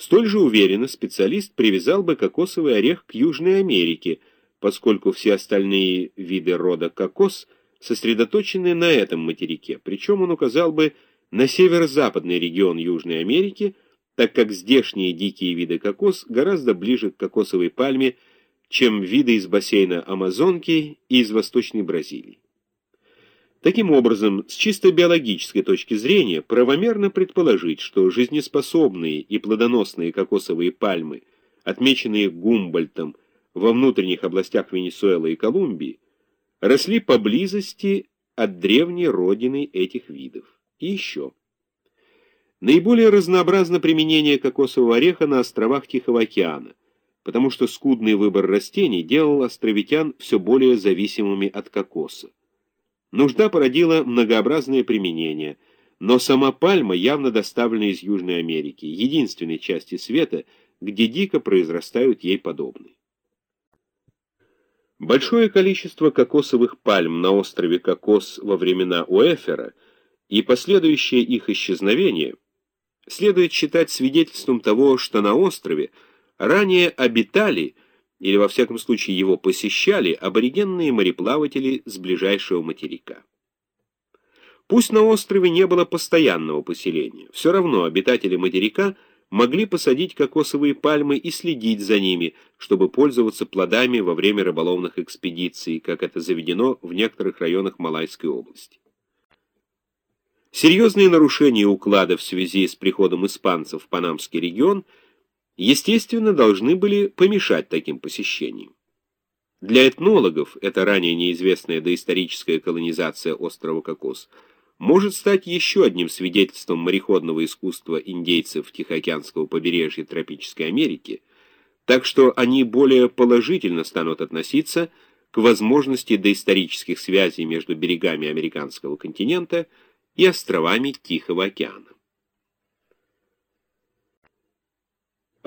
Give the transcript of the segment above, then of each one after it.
Столь же уверенно специалист привязал бы кокосовый орех к Южной Америке, поскольку все остальные виды рода кокос сосредоточены на этом материке, причем он указал бы на северо-западный регион Южной Америки, так как здешние дикие виды кокос гораздо ближе к кокосовой пальме, чем виды из бассейна Амазонки и из Восточной Бразилии. Таким образом, с чисто биологической точки зрения, правомерно предположить, что жизнеспособные и плодоносные кокосовые пальмы, отмеченные Гумбольтом во внутренних областях Венесуэлы и Колумбии, росли поблизости от древней родины этих видов. И еще. Наиболее разнообразно применение кокосового ореха на островах Тихого океана, потому что скудный выбор растений делал островитян все более зависимыми от кокоса. Нужда породила многообразные применения, но сама пальма явно доставлена из Южной Америки, единственной части света, где дико произрастают ей подобные. Большое количество кокосовых пальм на острове Кокос во времена Уэфера и последующее их исчезновение следует считать свидетельством того, что на острове ранее обитали или во всяком случае его посещали аборигенные мореплаватели с ближайшего материка. Пусть на острове не было постоянного поселения, все равно обитатели материка могли посадить кокосовые пальмы и следить за ними, чтобы пользоваться плодами во время рыболовных экспедиций, как это заведено в некоторых районах Малайской области. Серьезные нарушения уклада в связи с приходом испанцев в Панамский регион – естественно, должны были помешать таким посещениям. Для этнологов эта ранее неизвестная доисторическая колонизация острова Кокос может стать еще одним свидетельством мореходного искусства индейцев Тихоокеанского побережья Тропической Америки, так что они более положительно станут относиться к возможности доисторических связей между берегами американского континента и островами Тихого океана.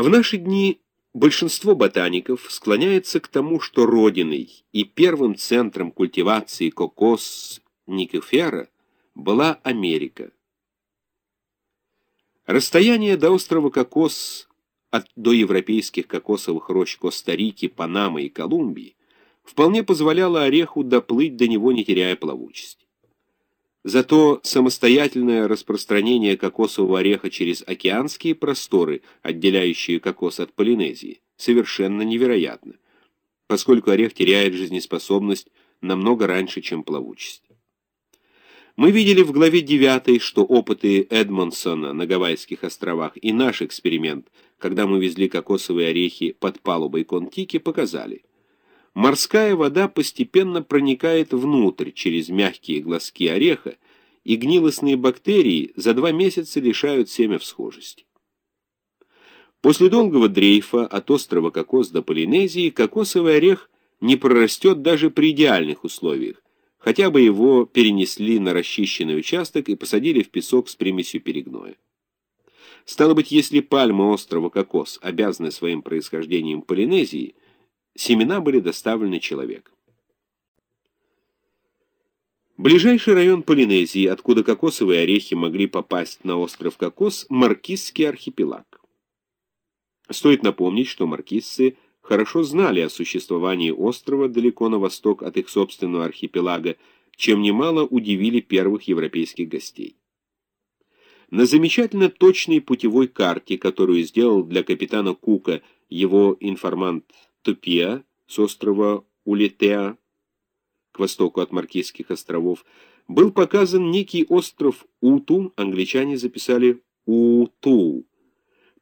В наши дни большинство ботаников склоняется к тому, что родиной и первым центром культивации кокос никефера была Америка. Расстояние до острова Кокос от до европейских кокосовых рощ Коста-Рики, Панамы и Колумбии вполне позволяло ореху доплыть до него, не теряя плавучести. Зато самостоятельное распространение кокосового ореха через океанские просторы, отделяющие кокос от Полинезии, совершенно невероятно, поскольку орех теряет жизнеспособность намного раньше, чем плавучесть. Мы видели в главе 9, что опыты Эдмонсона на Гавайских островах и наш эксперимент, когда мы везли кокосовые орехи под палубой Контики, показали – Морская вода постепенно проникает внутрь через мягкие глазки ореха, и гнилостные бактерии за два месяца лишают семя всхожести. После долгого дрейфа от острова Кокос до Полинезии кокосовый орех не прорастет даже при идеальных условиях, хотя бы его перенесли на расчищенный участок и посадили в песок с примесью перегноя. Стало быть, если пальмы острова Кокос обязаны своим происхождением Полинезии, Семена были доставлены человеком. Ближайший район Полинезии, откуда кокосовые орехи могли попасть на остров Кокос, Маркизский архипелаг. Стоит напомнить, что маркизцы хорошо знали о существовании острова далеко на восток от их собственного архипелага, чем немало удивили первых европейских гостей. На замечательно точной путевой карте, которую сделал для капитана Кука его информант Тупия с острова Улетеа к востоку от Маркизских островов, был показан некий остров Уту, англичане записали Уту.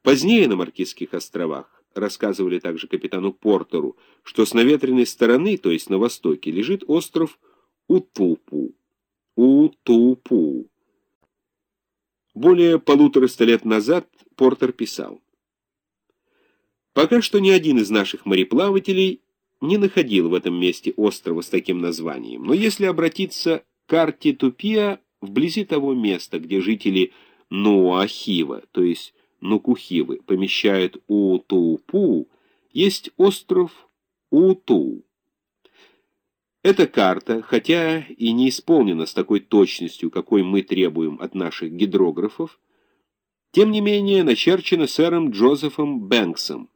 Позднее на Маркизских островах рассказывали также капитану Портеру, что с наветренной стороны, то есть на востоке, лежит остров Утупу. Утупу. Более полутораста лет назад Портер писал. Пока что ни один из наших мореплавателей не находил в этом месте острова с таким названием, но если обратиться к карте Тупия вблизи того места, где жители Нуахива, то есть Нукухивы, помещают Утупу, есть остров Уту. Эта карта, хотя и не исполнена с такой точностью, какой мы требуем от наших гидрографов, тем не менее начерчено сэром Джозефом Бэнксом,